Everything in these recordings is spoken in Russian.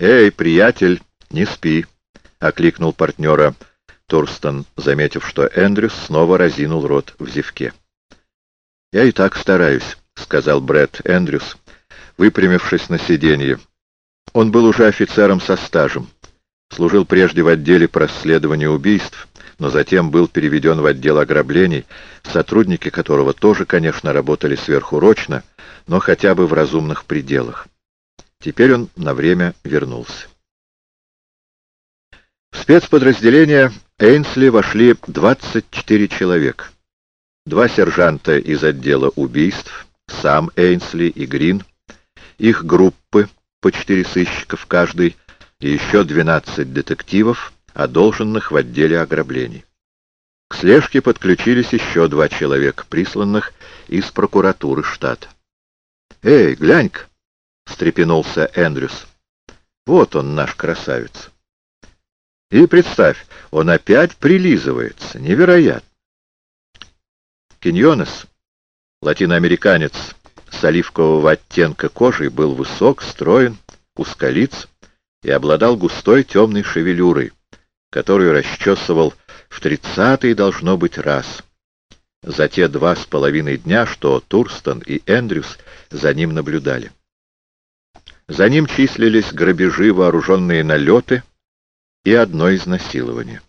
«Эй, приятель, не спи!» — окликнул партнера Турстон, заметив, что Эндрюс снова разинул рот в зевке. «Я и так стараюсь», — сказал Брэд Эндрюс, выпрямившись на сиденье. Он был уже офицером со стажем, служил прежде в отделе по убийств, но затем был переведен в отдел ограблений, сотрудники которого тоже, конечно, работали сверхурочно, но хотя бы в разумных пределах. Теперь он на время вернулся. В спецподразделение Эйнсли вошли 24 человека. Два сержанта из отдела убийств, сам Эйнсли и Грин, их группы по четыре сыщика в каждой и еще 12 детективов, одолженных в отделе ограблений. К слежке подключились еще два человека, присланных из прокуратуры штата. «Эй, глянь-ка!» — встрепенулся Эндрюс. «Вот он, наш красавец!» И представь, он опять прилизывается. Невероятно. Киньонес, латиноамериканец с оливкового оттенка кожи, был высок, строен, узколиц и обладал густой темной шевелюрой, которую расчесывал в тридцатый должно быть раз, за те два с половиной дня, что Турстон и Эндрюс за ним наблюдали. За ним числились грабежи, вооруженные налеты и одно изнасилование.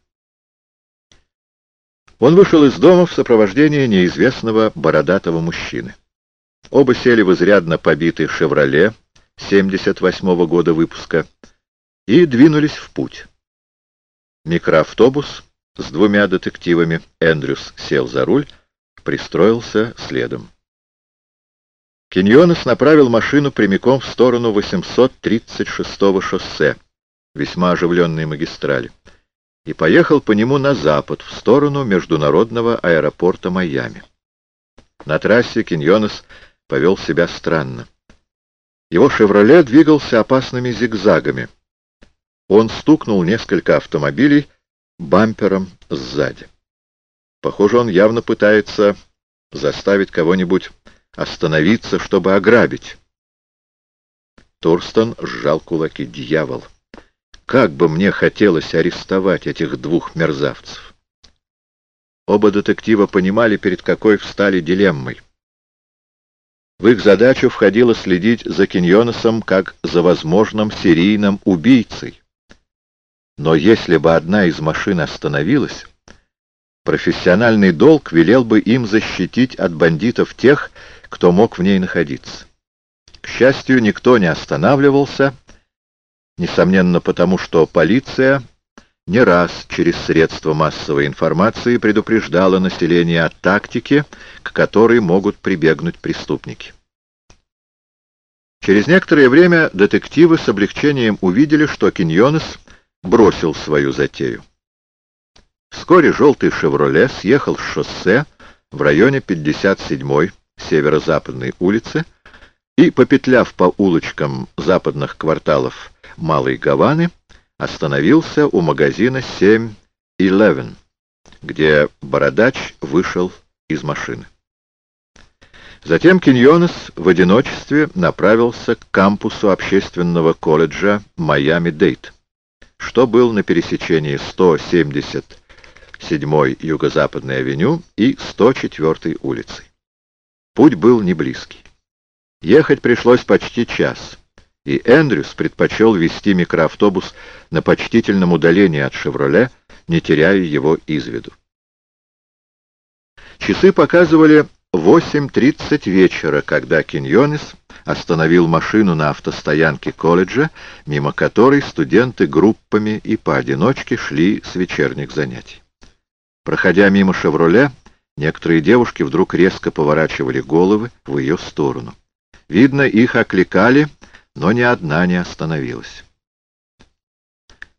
Он вышел из дома в сопровождении неизвестного бородатого мужчины. Оба сели в изрядно побитый «Шевроле» 78-го года выпуска и двинулись в путь. Микроавтобус с двумя детективами, Эндрюс сел за руль, пристроился следом. Киньонес направил машину прямиком в сторону 836-го шоссе, весьма оживленной магистрали, и поехал по нему на запад, в сторону международного аэропорта Майами. На трассе Киньонес повел себя странно. Его «Шевроле» двигался опасными зигзагами. Он стукнул несколько автомобилей бампером сзади. Похоже, он явно пытается заставить кого-нибудь остановиться, чтобы ограбить. Торстон сжал кулаки. Дьявол! Как бы мне хотелось арестовать этих двух мерзавцев! Оба детектива понимали, перед какой встали дилеммой. В их задачу входило следить за Киньоносом как за возможным серийным убийцей. Но если бы одна из машин остановилась, профессиональный долг велел бы им защитить от бандитов тех, кто мог в ней находиться. К счастью, никто не останавливался, несомненно потому, что полиция не раз через средства массовой информации предупреждала население о тактике, к которой могут прибегнуть преступники. Через некоторое время детективы с облегчением увидели, что Киньонес — бросил свою затею. Вскоре желтый «Шевроле» съехал с шоссе в районе 57-й северо-западной улицы и, попетляв по улочкам западных кварталов Малой Гаваны, остановился у магазина 7-Eleven, где бородач вышел из машины. Затем Киньонес в одиночестве направился к кампусу общественного колледжа Майами-Дейт что был на пересечении 177-й Юго-Западной авеню и 104-й улицы. Путь был не близкий. Ехать пришлось почти час, и Эндрюс предпочел вести микроавтобус на почтительном удалении от «Шевроле», не теряя его из виду. Часы показывали 8.30 вечера, когда Киньонес остановил машину на автостоянке колледжа, мимо которой студенты группами и поодиночке шли с вечерних занятий. Проходя мимо «Шевроле», некоторые девушки вдруг резко поворачивали головы в ее сторону. Видно, их окликали, но ни одна не остановилась.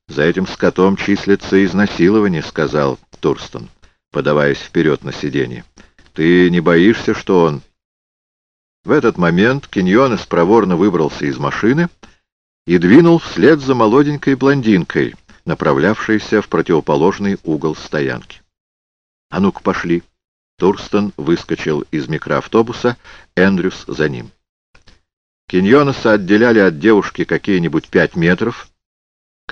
«За этим скотом числится изнасилование», — сказал Турстон, подаваясь вперед на сиденье. «Ты не боишься, что он в этот момент Киньонес проворно выбрался из машины и двинул вслед за молоденькой блондинкой, направлявшейся в противоположный угол стоянки. «А ну-ка, пошли!» Турстон выскочил из микроавтобуса, Эндрюс за ним. Киньоноса отделяли от девушки какие-нибудь пять метров,